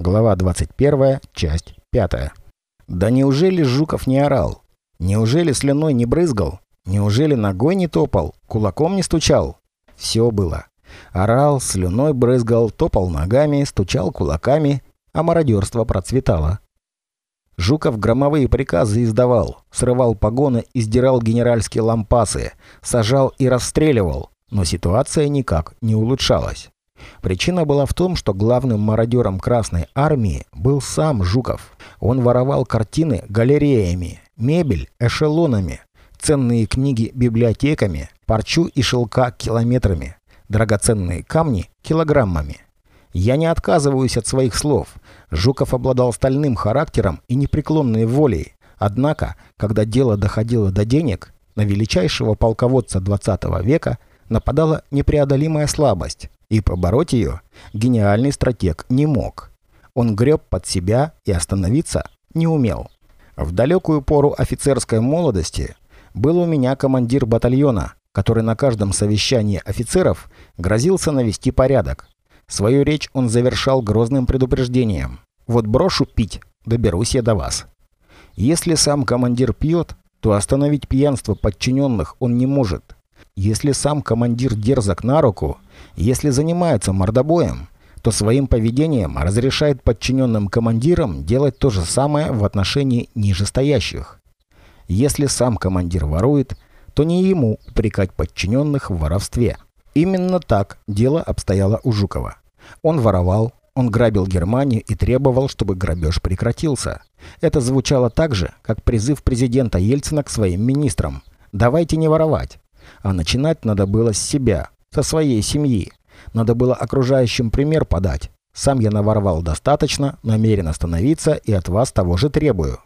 Глава 21, часть 5. Да неужели Жуков не орал? Неужели слюной не брызгал? Неужели ногой не топал? Кулаком не стучал? Все было. Орал, слюной брызгал, топал ногами, стучал кулаками, а мародерство процветало. Жуков громовые приказы издавал, срывал погоны и сдирал генеральские лампасы, сажал и расстреливал, но ситуация никак не улучшалась. Причина была в том, что главным мародером Красной Армии был сам Жуков. Он воровал картины галереями, мебель эшелонами, ценные книги библиотеками, парчу и шелка километрами, драгоценные камни килограммами. Я не отказываюсь от своих слов. Жуков обладал стальным характером и непреклонной волей. Однако, когда дело доходило до денег, на величайшего полководца 20 века нападала непреодолимая слабость. И побороть ее гениальный стратег не мог. Он греб под себя и остановиться не умел. В далекую пору офицерской молодости был у меня командир батальона, который на каждом совещании офицеров грозился навести порядок. Свою речь он завершал грозным предупреждением. «Вот брошу пить, доберусь я до вас». Если сам командир пьет, то остановить пьянство подчиненных он не может. Если сам командир дерзок на руку, если занимается мордобоем, то своим поведением разрешает подчиненным командирам делать то же самое в отношении нижестоящих. Если сам командир ворует, то не ему упрекать подчиненных в воровстве. Именно так дело обстояло у Жукова. Он воровал, он грабил Германию и требовал, чтобы грабеж прекратился. Это звучало так же, как призыв президента Ельцина к своим министрам. «Давайте не воровать». А начинать надо было с себя, со своей семьи. Надо было окружающим пример подать. Сам я наворовал достаточно, намерен остановиться и от вас того же требую.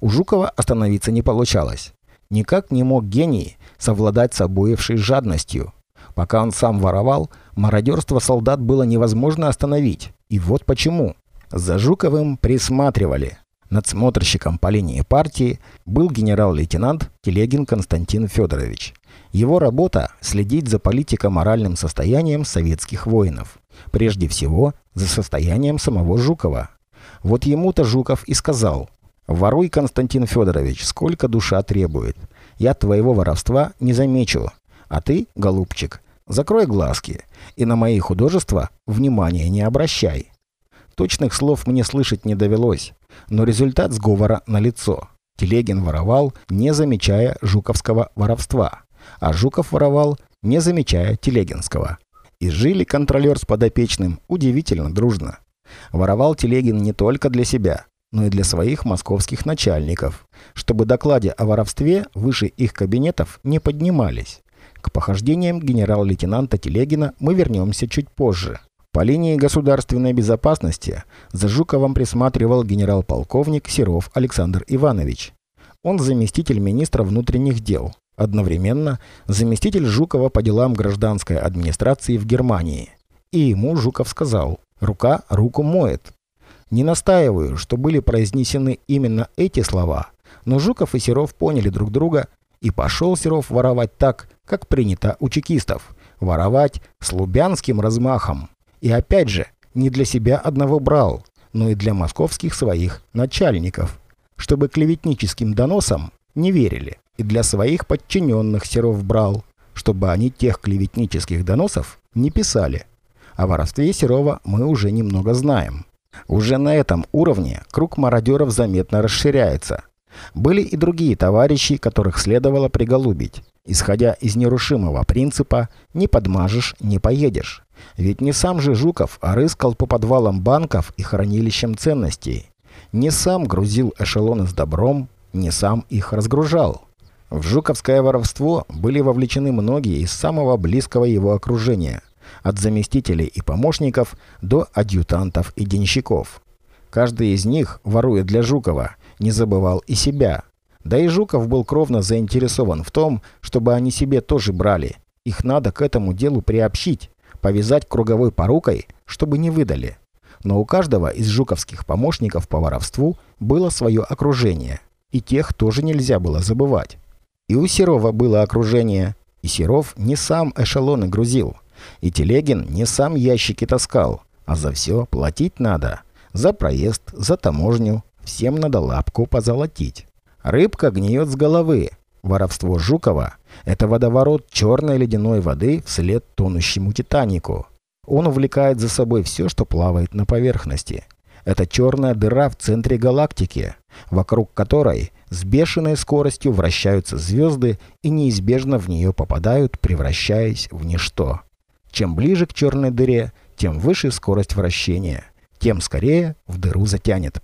У Жукова остановиться не получалось. Никак не мог гений совладать с обуевшей жадностью. Пока он сам воровал, мародерство солдат было невозможно остановить. И вот почему. За Жуковым присматривали. Надсмотрщиком по линии партии был генерал-лейтенант Телегин Константин Федорович. Его работа – следить за политико-моральным состоянием советских воинов. Прежде всего, за состоянием самого Жукова. Вот ему-то Жуков и сказал «Воруй, Константин Федорович, сколько душа требует. Я твоего воровства не замечу. А ты, голубчик, закрой глазки и на мои художества внимания не обращай». Точных слов мне слышать не довелось, но результат сговора налицо. Телегин воровал, не замечая жуковского воровства а Жуков воровал, не замечая Телегинского. И жили контролер с подопечным удивительно дружно. Воровал Телегин не только для себя, но и для своих московских начальников, чтобы докладе о воровстве выше их кабинетов не поднимались. К похождениям генерал-лейтенанта Телегина мы вернемся чуть позже. По линии государственной безопасности за Жуковым присматривал генерал-полковник Серов Александр Иванович. Он заместитель министра внутренних дел. Одновременно заместитель Жукова по делам гражданской администрации в Германии. И ему Жуков сказал «рука руку моет». Не настаиваю, что были произнесены именно эти слова, но Жуков и Серов поняли друг друга, и пошел Серов воровать так, как принято у чекистов. Воровать с лубянским размахом. И опять же, не для себя одного брал, но и для московских своих начальников, чтобы клеветническим доносам не верили и для своих подчиненных Серов брал, чтобы они тех клеветнических доносов не писали. О воровстве Серова мы уже немного знаем. Уже на этом уровне круг мародеров заметно расширяется. Были и другие товарищи, которых следовало приголубить. Исходя из нерушимого принципа «не подмажешь, не поедешь». Ведь не сам же Жуков рыскал по подвалам банков и хранилищам ценностей. Не сам грузил эшелоны с добром, не сам их разгружал. В жуковское воровство были вовлечены многие из самого близкого его окружения, от заместителей и помощников до адъютантов и денщиков. Каждый из них, воруя для Жукова, не забывал и себя. Да и Жуков был кровно заинтересован в том, чтобы они себе тоже брали. Их надо к этому делу приобщить, повязать круговой порукой, чтобы не выдали. Но у каждого из жуковских помощников по воровству было свое окружение, и тех тоже нельзя было забывать. И у Серова было окружение. И Серов не сам эшелоны грузил. И Телегин не сам ящики таскал. А за все платить надо. За проезд, за таможню. Всем надо лапку позолотить. Рыбка гниет с головы. Воровство Жукова – это водоворот черной ледяной воды вслед тонущему Титанику. Он увлекает за собой все, что плавает на поверхности. Это черная дыра в центре галактики, вокруг которой с бешеной скоростью вращаются звезды и неизбежно в нее попадают, превращаясь в ничто. Чем ближе к черной дыре, тем выше скорость вращения, тем скорее в дыру затянет.